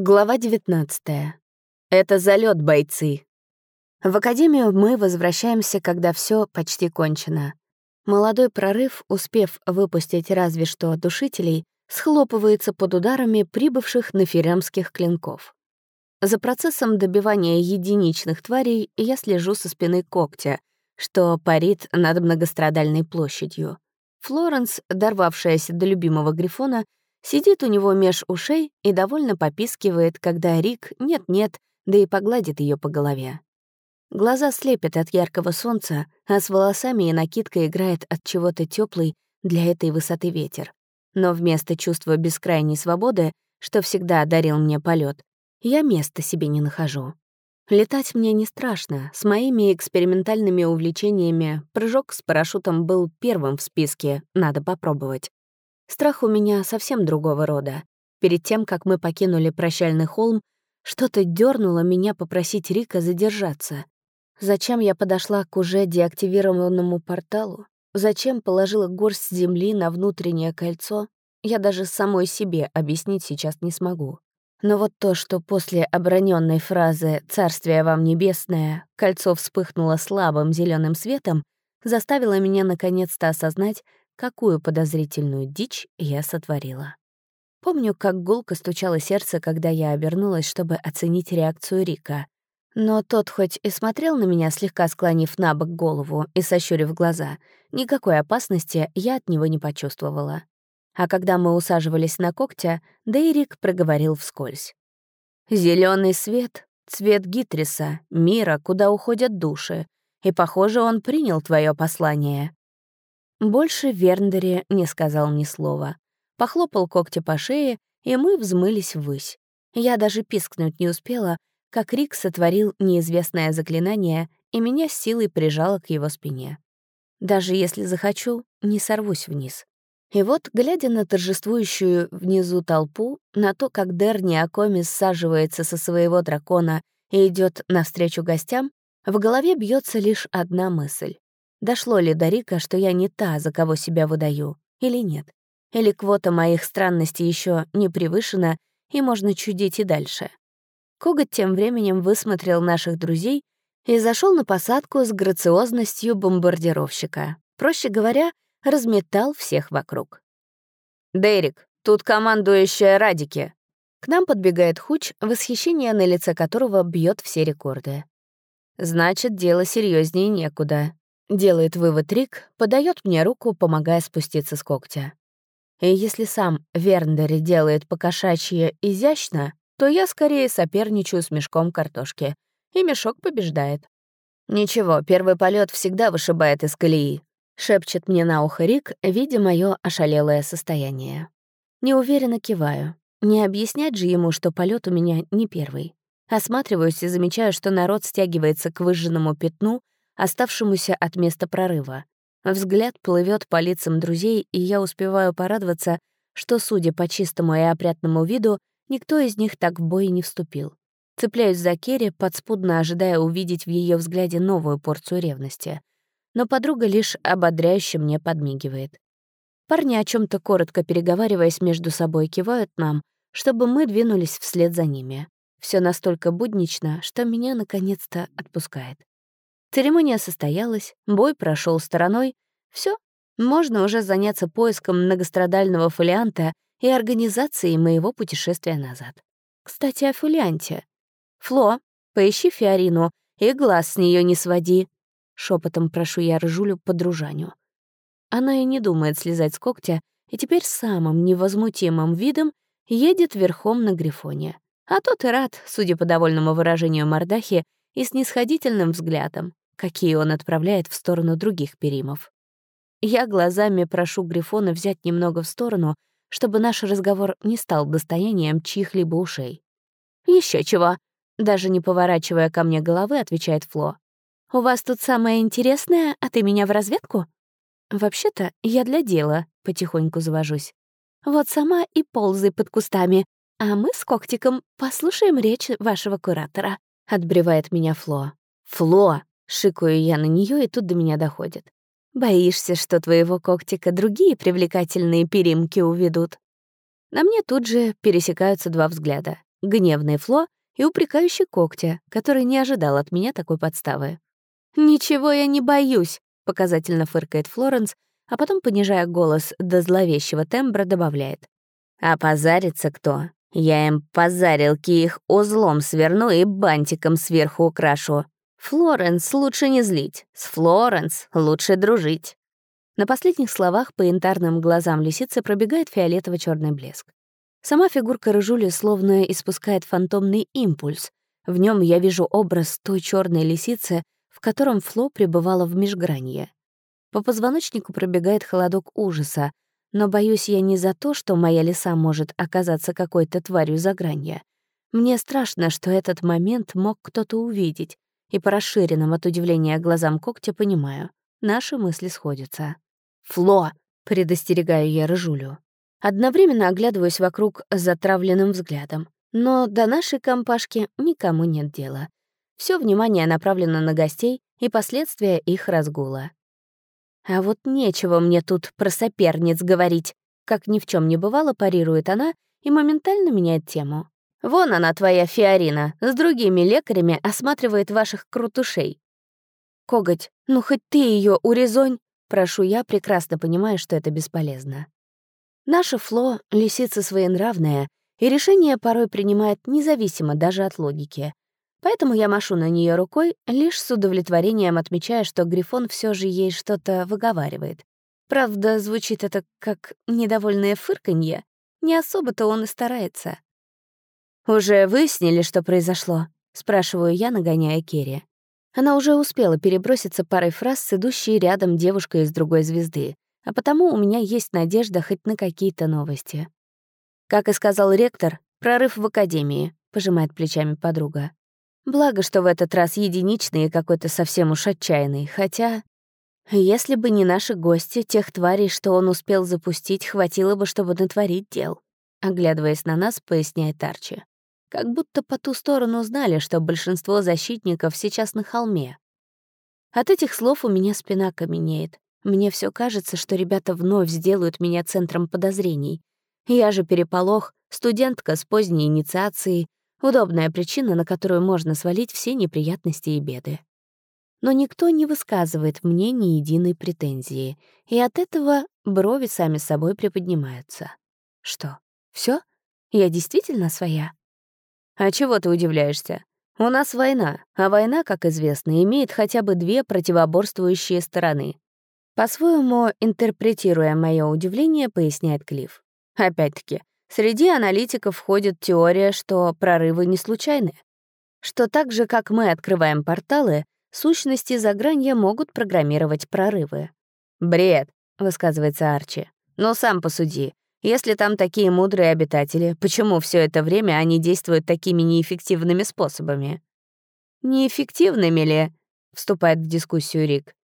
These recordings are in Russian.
Глава 19. Это залет, бойцы. В академию мы возвращаемся, когда все почти кончено. Молодой прорыв, успев выпустить разве что душителей, схлопывается под ударами прибывших на феремских клинков. За процессом добивания единичных тварей я слежу со спины когтя, что парит над многострадальной площадью. Флоренс, дорвавшаяся до любимого грифона, Сидит у него меж ушей и довольно попискивает, когда Рик нет-нет, да и погладит ее по голове. Глаза слепят от яркого солнца, а с волосами и накидкой играет от чего-то теплый для этой высоты ветер. Но вместо чувства бескрайней свободы, что всегда одарил мне полет, я места себе не нахожу. Летать мне не страшно. С моими экспериментальными увлечениями прыжок с парашютом был первым в списке, надо попробовать. Страх у меня совсем другого рода. Перед тем, как мы покинули прощальный холм, что-то дернуло меня попросить Рика задержаться. Зачем я подошла к уже деактивированному порталу? Зачем положила горсть земли на внутреннее кольцо? Я даже самой себе объяснить сейчас не смогу. Но вот то, что после оброненной фразы «Царствие вам небесное» кольцо вспыхнуло слабым зеленым светом, заставило меня наконец-то осознать, какую подозрительную дичь я сотворила. Помню, как гулко стучало сердце, когда я обернулась, чтобы оценить реакцию Рика. Но тот хоть и смотрел на меня, слегка склонив на бок голову и сощурив глаза, никакой опасности я от него не почувствовала. А когда мы усаживались на когтя, Дейрик проговорил вскользь. Зеленый свет — цвет Гитриса, мира, куда уходят души, и, похоже, он принял твое послание. Больше Верндери не сказал ни слова. Похлопал когти по шее, и мы взмылись ввысь. Я даже пискнуть не успела, как Рик сотворил неизвестное заклинание, и меня с силой прижало к его спине. Даже если захочу, не сорвусь вниз. И вот, глядя на торжествующую внизу толпу, на то, как Дерни Акомис саживается со своего дракона и идет навстречу гостям, в голове бьется лишь одна мысль. Дошло ли до Рика, что я не та, за кого себя выдаю, или нет? Или квота моих странностей еще не превышена, и можно чудить и дальше? Коготь тем временем высмотрел наших друзей и зашел на посадку с грациозностью бомбардировщика. Проще говоря, разметал всех вокруг. «Дерек, тут командующая Радики!» К нам подбегает Хуч, восхищение на лице которого бьет все рекорды. Значит, дело серьезнее некуда. Делает вывод Рик, подает мне руку, помогая спуститься с когтя. И если сам Верндер делает покошачье изящно, то я скорее соперничаю с мешком картошки. И мешок побеждает. «Ничего, первый полет всегда вышибает из колеи», — шепчет мне на ухо Рик, видя мое ошалелое состояние. Неуверенно киваю. Не объяснять же ему, что полет у меня не первый. Осматриваюсь и замечаю, что народ стягивается к выжженному пятну, оставшемуся от места прорыва. Взгляд плывет по лицам друзей, и я успеваю порадоваться, что, судя по чистому и опрятному виду, никто из них так в бой не вступил. Цепляюсь за Керри, подспудно ожидая увидеть в ее взгляде новую порцию ревности. Но подруга лишь ободряюще мне подмигивает. Парни, о чем то коротко переговариваясь между собой, кивают нам, чтобы мы двинулись вслед за ними. Все настолько буднично, что меня наконец-то отпускает. Церемония состоялась, бой прошел стороной. Все, можно уже заняться поиском многострадального фолианта и организацией моего путешествия назад. Кстати, о фолианте. «Фло, поищи Фиорину и глаз с нее не своди», — шепотом прошу я Ржулю подружаню. Она и не думает слезать с когтя, и теперь самым невозмутимым видом едет верхом на Грифоне. А тот и рад, судя по довольному выражению мордахи и снисходительным взглядом какие он отправляет в сторону других перимов. Я глазами прошу Грифона взять немного в сторону, чтобы наш разговор не стал достоянием чьих-либо ушей. Еще чего», — даже не поворачивая ко мне головы, отвечает Фло. «У вас тут самое интересное, а ты меня в разведку?» «Вообще-то я для дела», — потихоньку завожусь. «Вот сама и ползай под кустами, а мы с Когтиком послушаем речь вашего куратора», — отбревает меня Фло. «Фло!» Шикаю я на нее, и тут до меня доходит. Боишься, что твоего когтика другие привлекательные перимки уведут? На мне тут же пересекаются два взгляда. гневный Фло и упрекающий когтя, который не ожидал от меня такой подставы. «Ничего я не боюсь», — показательно фыркает Флоренс, а потом, понижая голос до зловещего тембра, добавляет. «А позарится кто? Я им позарилки их узлом сверну и бантиком сверху украшу. Флоренс лучше не злить, с Флоренс лучше дружить». На последних словах по янтарным глазам лисицы пробегает фиолетово черный блеск. Сама фигурка рыжули словно испускает фантомный импульс. В нем я вижу образ той черной лисицы, в котором Фло пребывала в межгранье. По позвоночнику пробегает холодок ужаса, но боюсь я не за то, что моя лиса может оказаться какой-то тварью загранья. Мне страшно, что этот момент мог кто-то увидеть, и по расширенным от удивления глазам когтя понимаю, наши мысли сходятся. «Фло!» — предостерегаю я рыжулю. Одновременно оглядываюсь вокруг затравленным взглядом. Но до нашей компашки никому нет дела. Все внимание направлено на гостей и последствия их разгула. А вот нечего мне тут про соперниц говорить. Как ни в чем не бывало, парирует она и моментально меняет тему. Вон она, твоя Фиорина, с другими лекарями осматривает ваших крутушей. Коготь, ну хоть ты ее урезонь, прошу я, прекрасно понимая, что это бесполезно. Наша Фло — лисица своенравная, и решение порой принимает независимо даже от логики. Поэтому я машу на нее рукой, лишь с удовлетворением отмечая, что Грифон все же ей что-то выговаривает. Правда, звучит это как недовольное фырканье. Не особо-то он и старается. «Уже выяснили, что произошло?» — спрашиваю я, нагоняя Керри. Она уже успела переброситься парой фраз с идущей рядом девушкой из другой звезды, а потому у меня есть надежда хоть на какие-то новости. Как и сказал ректор, прорыв в академии, пожимает плечами подруга. Благо, что в этот раз единичный и какой-то совсем уж отчаянный, хотя... Если бы не наши гости, тех тварей, что он успел запустить, хватило бы, чтобы натворить дел. Оглядываясь на нас, поясняет Арчи. Как будто по ту сторону знали, что большинство защитников сейчас на холме. От этих слов у меня спина каменеет. Мне все кажется, что ребята вновь сделают меня центром подозрений. Я же переполох, студентка с поздней инициацией, Удобная причина, на которую можно свалить все неприятности и беды. Но никто не высказывает мне ни единой претензии, и от этого брови сами собой приподнимаются. Что, все? Я действительно своя? А чего ты удивляешься? У нас война, а война, как известно, имеет хотя бы две противоборствующие стороны. По-своему, интерпретируя мое удивление, поясняет Клифф. Опять-таки, Среди аналитиков входит теория, что прорывы не случайны. Что так же, как мы открываем порталы, сущности загранья могут программировать прорывы. «Бред», — высказывается Арчи. «Но сам посуди. Если там такие мудрые обитатели, почему все это время они действуют такими неэффективными способами?» «Неэффективными ли?» — вступает в дискуссию Рик.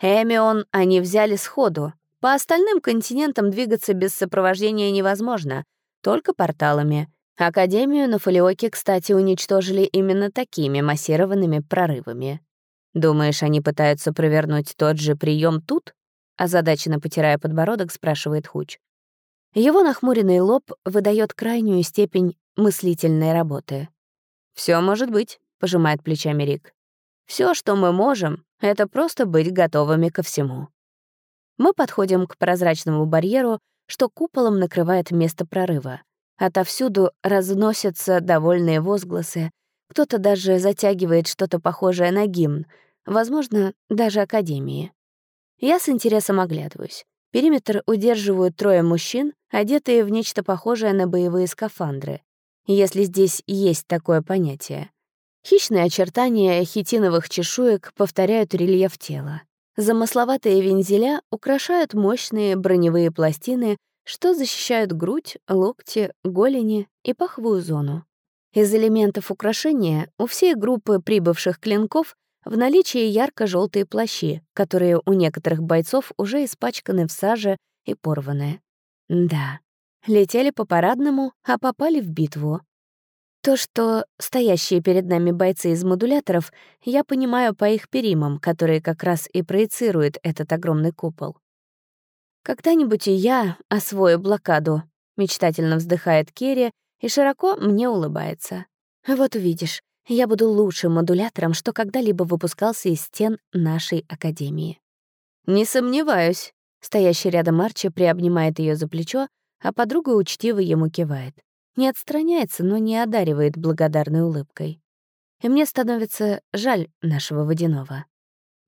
«Эмион они взяли сходу. По остальным континентам двигаться без сопровождения невозможно, только порталами. Академию на Фолиоке, кстати, уничтожили именно такими массированными прорывами. Думаешь, они пытаются провернуть тот же прием тут? Озадаченно потирая подбородок, спрашивает Хуч. Его нахмуренный лоб выдает крайнюю степень мыслительной работы. Все может быть», — пожимает плечами Рик. Все, что мы можем, — это просто быть готовыми ко всему». Мы подходим к прозрачному барьеру, что куполом накрывает место прорыва. Отовсюду разносятся довольные возгласы, кто-то даже затягивает что-то похожее на гимн, возможно, даже Академии. Я с интересом оглядываюсь. Периметр удерживают трое мужчин, одетые в нечто похожее на боевые скафандры, если здесь есть такое понятие. Хищные очертания хитиновых чешуек повторяют рельеф тела. Замысловатые вензеля украшают мощные броневые пластины, что защищают грудь, локти, голени и паховую зону. Из элементов украшения у всей группы прибывших клинков в наличии ярко-желтые плащи, которые у некоторых бойцов уже испачканы в саже и порваны. Да, летели по парадному, а попали в битву. То, что стоящие перед нами бойцы из модуляторов, я понимаю по их перимам, которые как раз и проецируют этот огромный купол. «Когда-нибудь и я освою блокаду», — мечтательно вздыхает Керри и широко мне улыбается. Вот увидишь, я буду лучшим модулятором, что когда-либо выпускался из стен нашей академии. Не сомневаюсь. Стоящий рядом Арчи приобнимает ее за плечо, а подруга учтиво ему кивает. Не отстраняется, но не одаривает благодарной улыбкой. И мне становится жаль нашего водяного.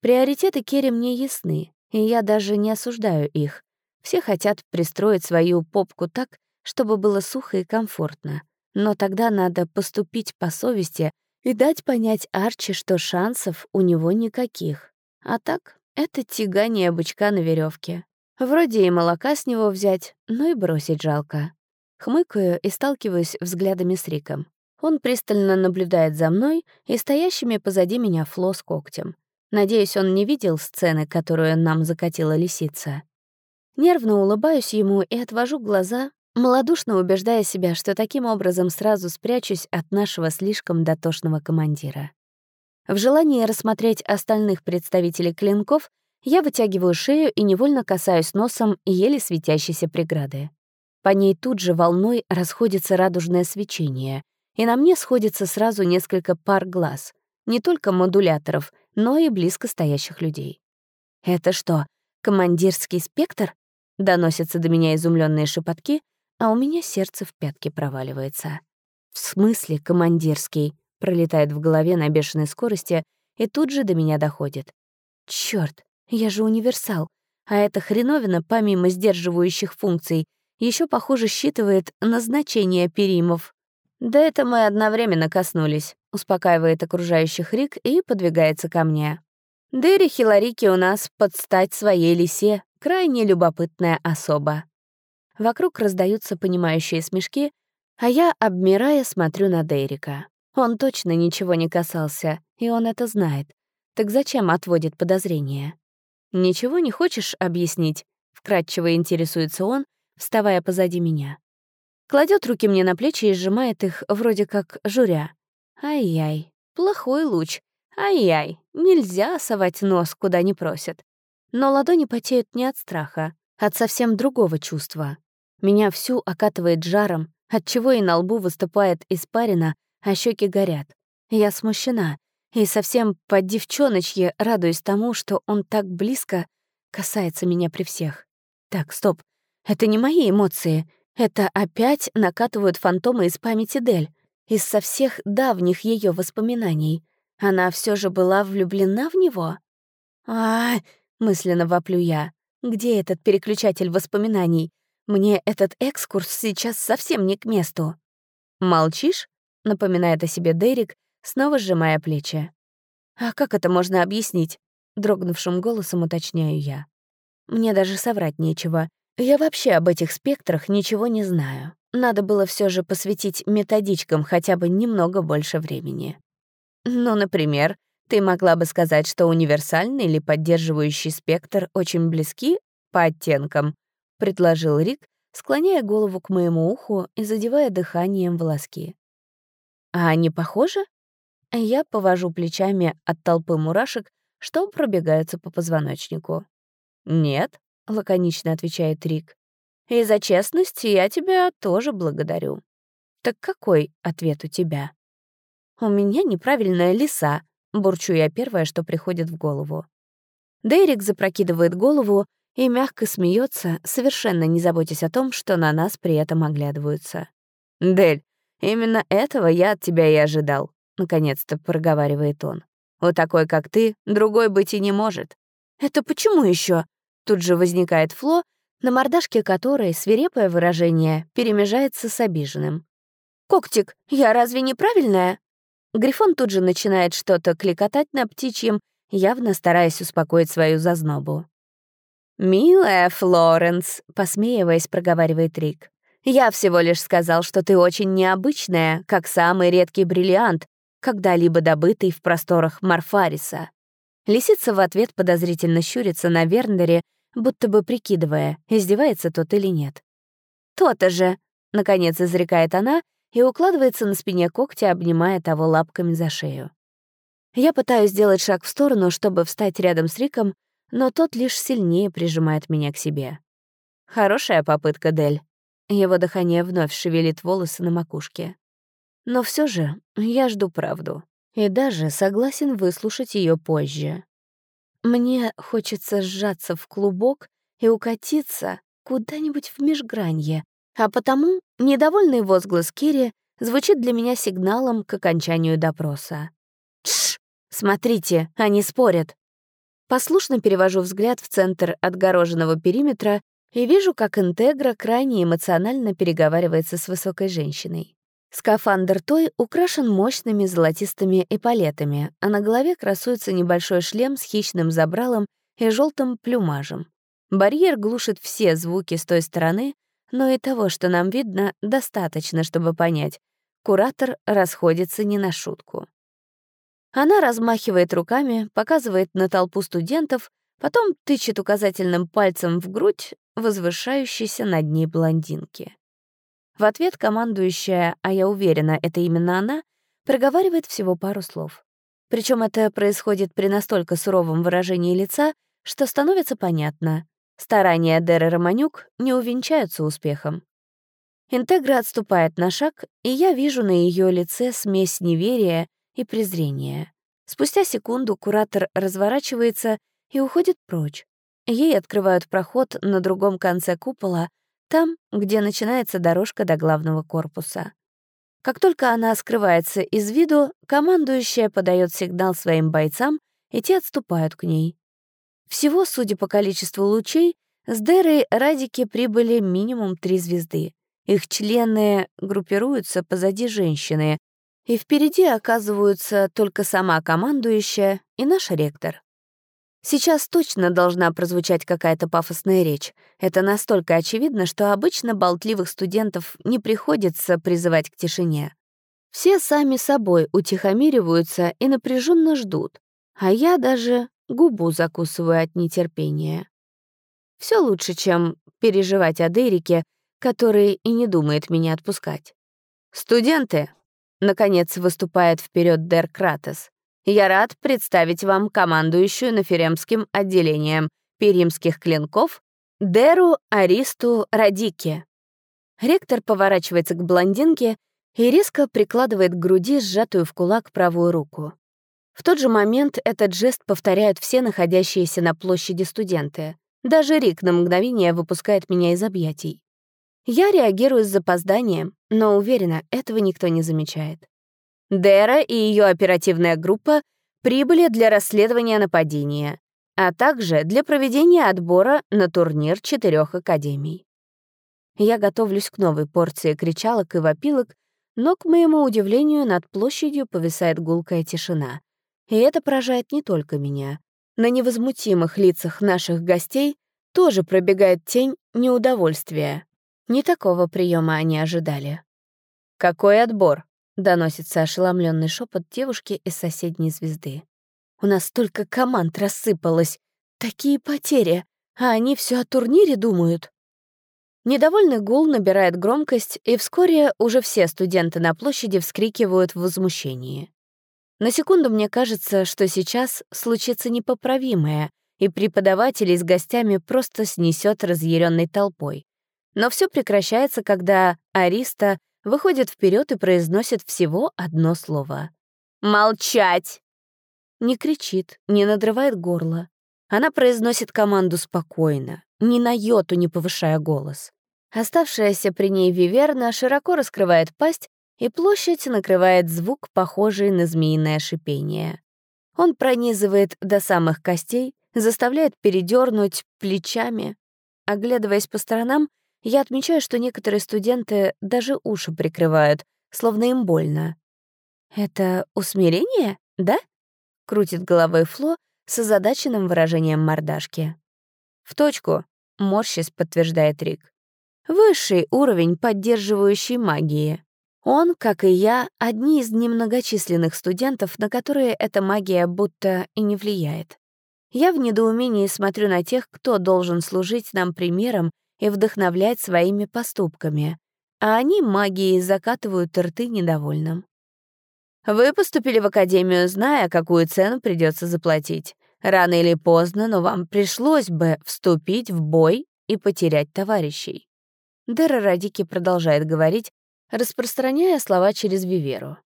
Приоритеты Керри мне ясны, и я даже не осуждаю их. Все хотят пристроить свою попку так, чтобы было сухо и комфортно. Но тогда надо поступить по совести и дать понять Арчи, что шансов у него никаких. А так, это тягание бычка на веревке. Вроде и молока с него взять, но и бросить жалко. Хмыкаю и сталкиваюсь взглядами с Риком. Он пристально наблюдает за мной и стоящими позади меня Фло с когтем. Надеюсь, он не видел сцены, которую нам закатила лисица. Нервно улыбаюсь ему и отвожу глаза, малодушно убеждая себя, что таким образом сразу спрячусь от нашего слишком дотошного командира. В желании рассмотреть остальных представителей клинков я вытягиваю шею и невольно касаюсь носом еле светящейся преграды. По ней тут же волной расходится радужное свечение, и на мне сходится сразу несколько пар глаз, не только модуляторов, но и близко стоящих людей. «Это что, командирский спектр?» — доносятся до меня изумленные шепотки — а у меня сердце в пятки проваливается. «В смысле командирский?» пролетает в голове на бешеной скорости и тут же до меня доходит. Черт, я же универсал, а эта хреновина, помимо сдерживающих функций, еще похоже, считывает назначение перимов. Да это мы одновременно коснулись, успокаивает окружающих Рик и подвигается ко мне. Дэри Хиларики у нас под стать своей лисе, крайне любопытная особа. Вокруг раздаются понимающие смешки, а я, обмирая, смотрю на Дерека. Он точно ничего не касался, и он это знает. Так зачем отводит подозрения? «Ничего не хочешь объяснить?» — вкратчиво интересуется он, вставая позади меня. Кладет руки мне на плечи и сжимает их, вроде как журя. Ай-яй, плохой луч. Ай-яй, нельзя совать нос, куда не просят. Но ладони потеют не от страха, от совсем другого чувства. Меня всю окатывает жаром, отчего и на лбу выступает испарина, а щеки горят. Я смущена и совсем по девчоночье радуюсь тому, что он так близко касается меня при всех. Так, стоп. Это не мои эмоции. Это опять накатывают фантомы из памяти Дель, из со всех давних ее воспоминаний. Она все же была влюблена в него? а, мысленно воплю я. Где этот переключатель воспоминаний? Мне этот экскурс сейчас совсем не к месту. «Молчишь?» — напоминает о себе Дерек, снова сжимая плечи. «А как это можно объяснить?» — дрогнувшим голосом уточняю я. «Мне даже соврать нечего. Я вообще об этих спектрах ничего не знаю. Надо было все же посвятить методичкам хотя бы немного больше времени. Ну, например, ты могла бы сказать, что универсальный или поддерживающий спектр очень близки по оттенкам, — предложил Рик, склоняя голову к моему уху и задевая дыханием волоски. «А они похожи?» Я повожу плечами от толпы мурашек, что пробегаются по позвоночнику. «Нет», — лаконично отвечает Рик. «И за честность я тебя тоже благодарю». «Так какой ответ у тебя?» «У меня неправильная лиса», — бурчу я первое, что приходит в голову. Дейрик запрокидывает голову и мягко смеется, совершенно не заботясь о том, что на нас при этом оглядываются. «Дель, именно этого я от тебя и ожидал», — наконец-то проговаривает он. «У такой, как ты, другой быть и не может». «Это почему еще? Тут же возникает Фло, на мордашке которой свирепое выражение перемежается с обиженным. «Коктик, я разве неправильная?» Грифон тут же начинает что-то кликотать на птичьем, явно стараясь успокоить свою зазнобу. «Милая Флоренс», — посмеиваясь, проговаривает Рик, «я всего лишь сказал, что ты очень необычная, как самый редкий бриллиант, когда-либо добытый в просторах Марфариса». Лисица в ответ подозрительно щурится на Верндере, будто бы прикидывая, издевается тот или нет. «То-то же!» — наконец изрекает она и укладывается на спине когтя, обнимая того лапками за шею. Я пытаюсь сделать шаг в сторону, чтобы встать рядом с Риком, но тот лишь сильнее прижимает меня к себе. Хорошая попытка, Дель. Его дыхание вновь шевелит волосы на макушке. Но все же я жду правду. И даже согласен выслушать ее позже. Мне хочется сжаться в клубок и укатиться куда-нибудь в межгранье, а потому недовольный возглас Кири звучит для меня сигналом к окончанию допроса. «Тш! Смотрите, они спорят!» Послушно перевожу взгляд в центр отгороженного периметра и вижу, как Интегра крайне эмоционально переговаривается с высокой женщиной. Скафандр той украшен мощными золотистыми эполетами, а на голове красуется небольшой шлем с хищным забралом и желтым плюмажем. Барьер глушит все звуки с той стороны, но и того, что нам видно, достаточно, чтобы понять. Куратор расходится не на шутку. Она размахивает руками, показывает на толпу студентов, потом тычет указательным пальцем в грудь возвышающейся над ней блондинки. В ответ командующая, а я уверена, это именно она, проговаривает всего пару слов. Причем это происходит при настолько суровом выражении лица, что становится понятно. Старания Деры Романюк не увенчаются успехом. Интегра отступает на шаг, и я вижу на ее лице смесь неверия и презрения. Спустя секунду куратор разворачивается и уходит прочь. Ей открывают проход на другом конце купола, там, где начинается дорожка до главного корпуса. Как только она скрывается из виду, командующая подает сигнал своим бойцам, и те отступают к ней. Всего, судя по количеству лучей, с Дерой Радики прибыли минимум три звезды. Их члены группируются позади женщины, и впереди оказываются только сама командующая и наш ректор. Сейчас точно должна прозвучать какая-то пафосная речь. Это настолько очевидно, что обычно болтливых студентов не приходится призывать к тишине. Все сами собой утихомириваются и напряженно ждут, а я даже губу закусываю от нетерпения. Все лучше, чем переживать о Дереке, который и не думает меня отпускать. «Студенты!» — наконец выступает вперед Дер Кратес. «Я рад представить вам командующую Наферемским отделением перимских клинков Деру Аристу Радике». Ректор поворачивается к блондинке и резко прикладывает к груди сжатую в кулак правую руку. В тот же момент этот жест повторяют все находящиеся на площади студенты. Даже Рик на мгновение выпускает меня из объятий. Я реагирую с запозданием, но уверена, этого никто не замечает. Дэра и ее оперативная группа прибыли для расследования нападения, а также для проведения отбора на турнир четырех академий. Я готовлюсь к новой порции кричалок и вопилок, но, к моему удивлению, над площадью повисает гулкая тишина. И это поражает не только меня. На невозмутимых лицах наших гостей тоже пробегает тень неудовольствия. Не такого приема они ожидали. «Какой отбор?» — доносится ошеломленный шепот девушки из соседней звезды. «У нас столько команд рассыпалось. Такие потери, а они все о турнире думают». Недовольный гул набирает громкость, и вскоре уже все студенты на площади вскрикивают в возмущении. На секунду мне кажется, что сейчас случится непоправимое, и преподавателей с гостями просто снесет разъяренной толпой. Но все прекращается, когда Ариста выходит вперед и произносит всего одно слово. «Молчать!» Не кричит, не надрывает горло. Она произносит команду спокойно, ни на йоту не повышая голос. Оставшаяся при ней Виверна широко раскрывает пасть, и площадь накрывает звук, похожий на змеиное шипение. Он пронизывает до самых костей, заставляет передернуть плечами. Оглядываясь по сторонам, я отмечаю, что некоторые студенты даже уши прикрывают, словно им больно. «Это усмирение, да?» — крутит головой Фло с озадаченным выражением мордашки. «В точку», — морщись подтверждает Рик. «Высший уровень поддерживающей магии. Он, как и я, одни из немногочисленных студентов, на которые эта магия будто и не влияет. Я в недоумении смотрю на тех, кто должен служить нам примером и вдохновлять своими поступками, а они магией закатывают рты недовольным. Вы поступили в академию, зная, какую цену придется заплатить. Рано или поздно, но вам пришлось бы вступить в бой и потерять товарищей. Дера Радики продолжает говорить, распространяя слова через Виверу.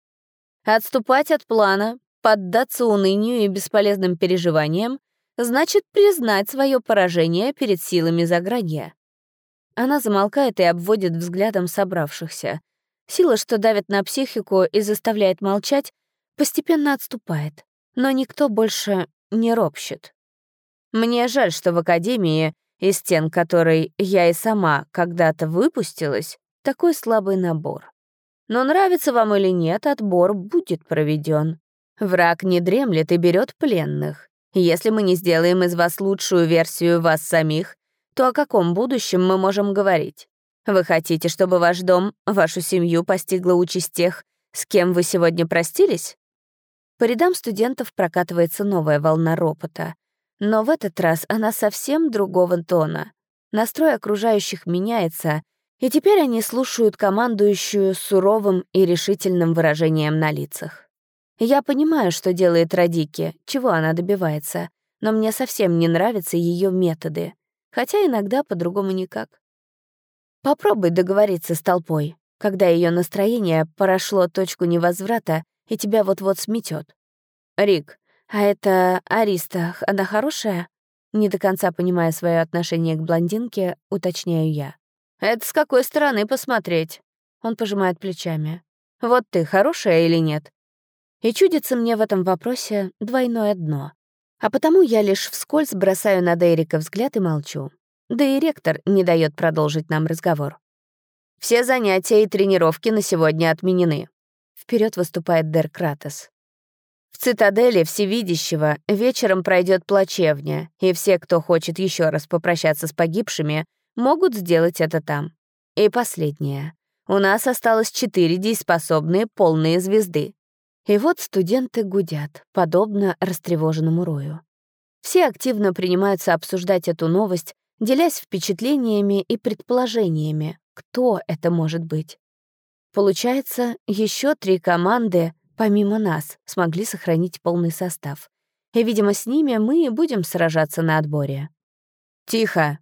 «Отступать от плана, поддаться унынию и бесполезным переживаниям значит признать свое поражение перед силами загранья». Она замолкает и обводит взглядом собравшихся. Сила, что давит на психику и заставляет молчать, постепенно отступает, но никто больше не ропщет. Мне жаль, что в Академии из стен которой я и сама когда-то выпустилась, такой слабый набор. Но нравится вам или нет, отбор будет проведен. Враг не дремлет и берет пленных. Если мы не сделаем из вас лучшую версию вас самих, то о каком будущем мы можем говорить? Вы хотите, чтобы ваш дом, вашу семью постигла участь тех, с кем вы сегодня простились? По рядам студентов прокатывается новая волна ропота. Но в этот раз она совсем другого тона. Настрой окружающих меняется, и теперь они слушают командующую суровым и решительным выражением на лицах. Я понимаю, что делает Радики, чего она добивается, но мне совсем не нравятся ее методы, хотя иногда по-другому никак. Попробуй договориться с толпой, когда ее настроение прошло точку невозврата и тебя вот-вот сметет. Рик, «А это Ариста, она хорошая?» Не до конца понимая свое отношение к блондинке, уточняю я. «Это с какой стороны посмотреть?» Он пожимает плечами. «Вот ты, хорошая или нет?» И чудится мне в этом вопросе двойное дно. А потому я лишь вскользь бросаю на Дейрика взгляд и молчу. Да и ректор не дает продолжить нам разговор. «Все занятия и тренировки на сегодня отменены». Вперед выступает Дер Кратос. В цитадели Всевидящего вечером пройдет плачевня, и все, кто хочет еще раз попрощаться с погибшими, могут сделать это там. И последнее. У нас осталось четыре дееспособные полные звезды. И вот студенты гудят, подобно растревоженному рою. Все активно принимаются обсуждать эту новость, делясь впечатлениями и предположениями, кто это может быть. Получается, еще три команды помимо нас, смогли сохранить полный состав. И, видимо, с ними мы и будем сражаться на отборе. «Тихо!»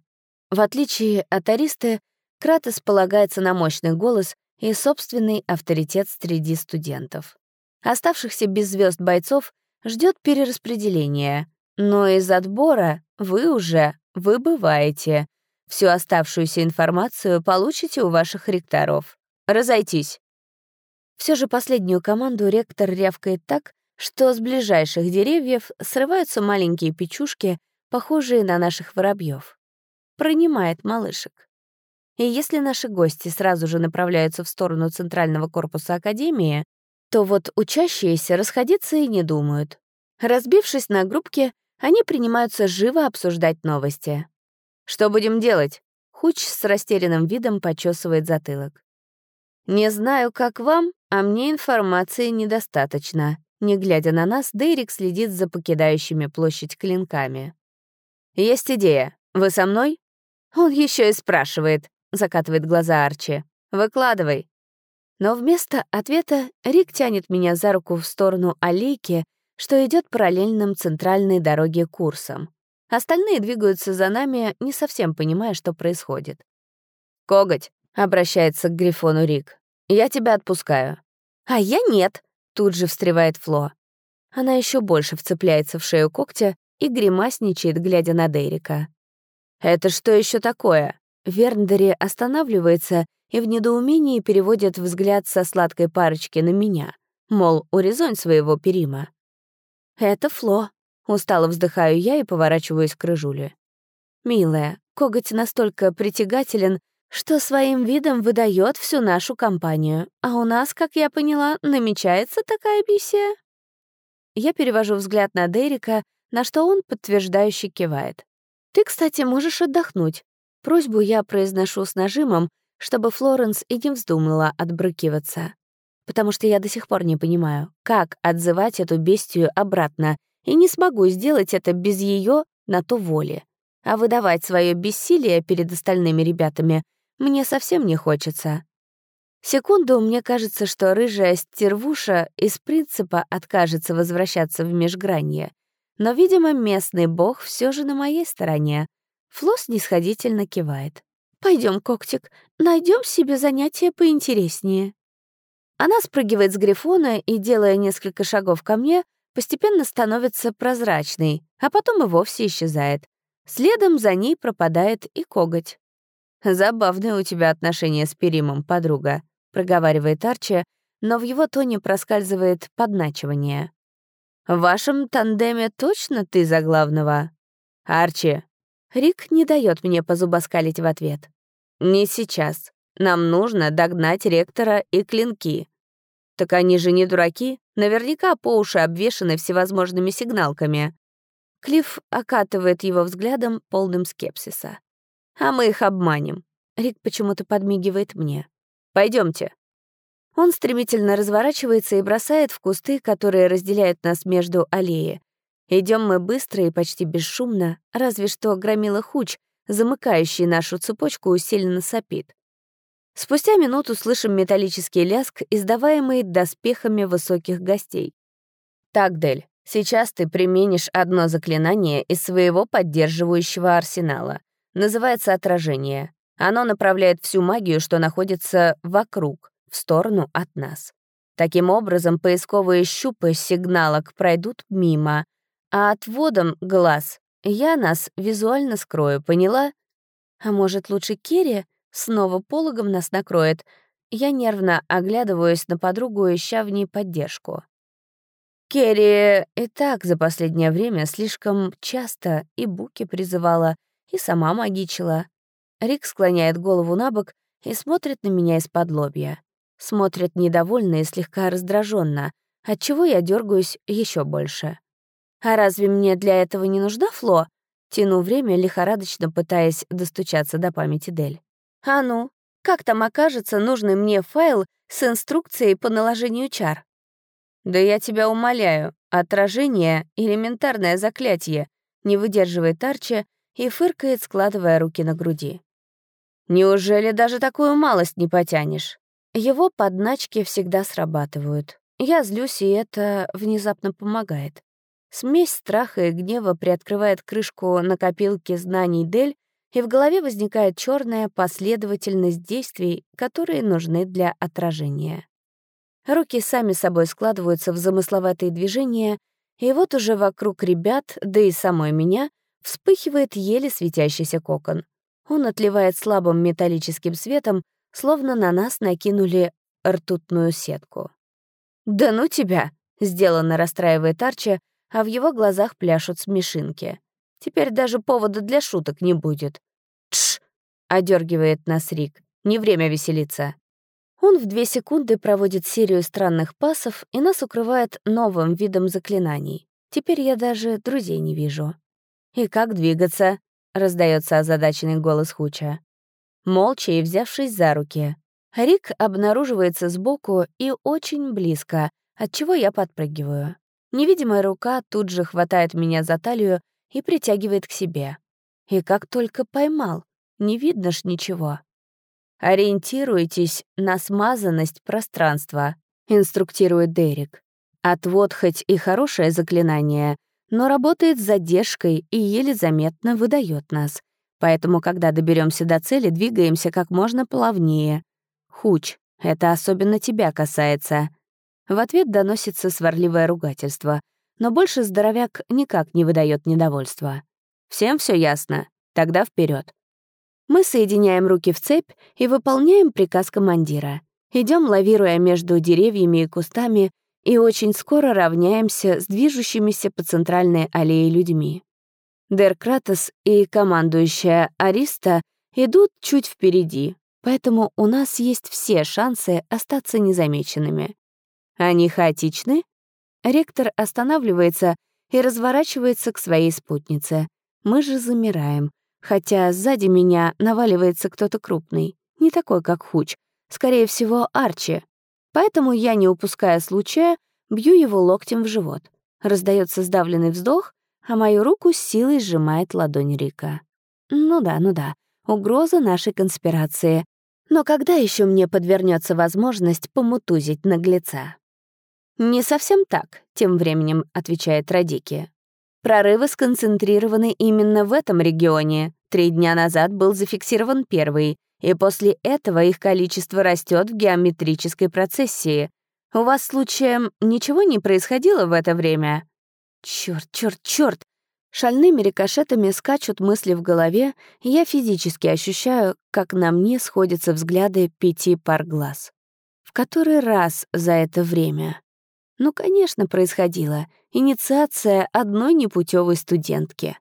В отличие от Аристы, Кратос полагается на мощный голос и собственный авторитет среди студентов. Оставшихся без звезд бойцов ждет перераспределение, но из отбора вы уже выбываете. Всю оставшуюся информацию получите у ваших ректоров. Разойтись. Все же последнюю команду ректор рявкает так, что с ближайших деревьев срываются маленькие печушки, похожие на наших воробьев. Пронимает малышек. И если наши гости сразу же направляются в сторону центрального корпуса Академии, то вот учащиеся расходиться и не думают. Разбившись на группки, они принимаются живо обсуждать новости. «Что будем делать?» Хуч с растерянным видом почесывает затылок. «Не знаю, как вам, а мне информации недостаточно». Не глядя на нас, Дейрик следит за покидающими площадь клинками. «Есть идея. Вы со мной?» «Он еще и спрашивает», — закатывает глаза Арчи. «Выкладывай». Но вместо ответа Рик тянет меня за руку в сторону аллейки, что идет параллельным центральной дороге курсом. Остальные двигаются за нами, не совсем понимая, что происходит. «Коготь, обращается к Грифону Рик. «Я тебя отпускаю». «А я нет», — тут же встревает Фло. Она еще больше вцепляется в шею когтя и гримасничает, глядя на Дерека. «Это что еще такое?» Верндери останавливается и в недоумении переводит взгляд со сладкой парочки на меня, мол, урезонь своего перима. «Это Фло», — устало вздыхаю я и поворачиваюсь к рыжуле. «Милая, коготь настолько притягателен, что своим видом выдает всю нашу компанию, а у нас, как я поняла, намечается такая миссия. Я перевожу взгляд на Дерека, на что он подтверждающе кивает. «Ты, кстати, можешь отдохнуть». Просьбу я произношу с нажимом, чтобы Флоренс и не вздумала отбрыкиваться. Потому что я до сих пор не понимаю, как отзывать эту бестию обратно, и не смогу сделать это без ее на то воли. А выдавать свое бессилие перед остальными ребятами мне совсем не хочется. Секунду мне кажется, что рыжая стервуша из принципа откажется возвращаться в межгранье. Но, видимо, местный бог все же на моей стороне. Флос нисходительно кивает. Пойдем, Коктик, найдем себе занятие поинтереснее». Она спрыгивает с грифона и, делая несколько шагов ко мне, постепенно становится прозрачной, а потом и вовсе исчезает. Следом за ней пропадает и коготь. «Забавное у тебя отношение с Перимом, подруга», — проговаривает Арчи, но в его тоне проскальзывает подначивание. «В вашем тандеме точно ты за главного?» «Арчи!» Рик не дает мне позубоскалить в ответ. «Не сейчас. Нам нужно догнать ректора и клинки. Так они же не дураки, наверняка по уши обвешаны всевозможными сигналками. Клифф окатывает его взглядом, полным скепсиса. А мы их обманем. Рик почему-то подмигивает мне. Пойдемте. Он стремительно разворачивается и бросает в кусты, которые разделяют нас между аллеи. Идем мы быстро и почти бесшумно, разве что громила хуч, замыкающий нашу цепочку, усиленно сопит. Спустя минуту слышим металлический ляск, издаваемый доспехами высоких гостей. «Так, Дель, сейчас ты применишь одно заклинание из своего поддерживающего арсенала. Называется «Отражение». Оно направляет всю магию, что находится вокруг, в сторону от нас. Таким образом, поисковые щупы сигналок пройдут мимо, а отводом глаз я нас визуально скрою, поняла? А может, лучше Керри снова пологом нас накроет. Я нервно оглядываюсь на подругу, ища в ней поддержку. Керри и так за последнее время слишком часто и Буки призывала, и сама магичила. Рик склоняет голову на бок и смотрит на меня из-под лобья. Смотрит недовольно и слегка раздраженно, отчего я дергаюсь еще больше. А разве мне для этого не нужна Фло? Тяну время, лихорадочно пытаясь достучаться до памяти Дель. А ну, как там окажется нужный мне файл с инструкцией по наложению чар? Да я тебя умоляю, отражение — элементарное заклятие, не выдерживает Арчи и фыркает, складывая руки на груди. Неужели даже такую малость не потянешь? Его подначки всегда срабатывают. Я злюсь, и это внезапно помогает. Смесь страха и гнева приоткрывает крышку накопилки знаний Дель и в голове возникает черная последовательность действий, которые нужны для отражения. Руки сами собой складываются в замысловатые движения, и вот уже вокруг ребят, да и самой меня, вспыхивает еле светящийся кокон. Он отливает слабым металлическим светом, словно на нас накинули ртутную сетку. «Да ну тебя!» — сделанно расстраивает Арчи, а в его глазах пляшут смешинки. Теперь даже повода для шуток не будет. «Тш!» — одергивает нас Рик. «Не время веселиться». Он в две секунды проводит серию странных пасов и нас укрывает новым видом заклинаний. Теперь я даже друзей не вижу. «И как двигаться?» — раздается озадаченный голос Хуча. Молча и взявшись за руки. Рик обнаруживается сбоку и очень близко, отчего я подпрыгиваю. Невидимая рука тут же хватает меня за талию и притягивает к себе. И как только поймал, не видно ж ничего. «Ориентируйтесь на смазанность пространства», — инструктирует Дерек. Отвод хоть и хорошее заклинание, но работает с задержкой и еле заметно выдает нас. Поэтому, когда доберемся до цели, двигаемся как можно плавнее. Хуч, это особенно тебя касается. В ответ доносится сварливое ругательство, но больше здоровяк никак не выдает недовольства. Всем все ясно? Тогда вперед. Мы соединяем руки в цепь и выполняем приказ командира. Идем, лавируя между деревьями и кустами, и очень скоро равняемся с движущимися по центральной аллее людьми. Дер Кратос и командующая Ариста идут чуть впереди, поэтому у нас есть все шансы остаться незамеченными. Они хаотичны? Ректор останавливается и разворачивается к своей спутнице. Мы же замираем, хотя сзади меня наваливается кто-то крупный, не такой, как Хуч, скорее всего, Арчи. Поэтому я, не упуская случая, бью его локтем в живот. Раздается сдавленный вздох, а мою руку с силой сжимает ладонь Рика. Ну да, ну да, угроза нашей конспирации. Но когда еще мне подвернется возможность помутузить наглеца? «Не совсем так», — тем временем отвечает Радики. «Прорывы сконцентрированы именно в этом регионе, Три дня назад был зафиксирован первый, и после этого их количество растет в геометрической процессии. У вас, случаем, ничего не происходило в это время? Черт, черт, черт! Шальными рикошетами скачут мысли в голове, и я физически ощущаю, как на мне сходятся взгляды пяти пар глаз. В который раз за это время? Ну, конечно, происходило. Инициация одной непутевой студентки.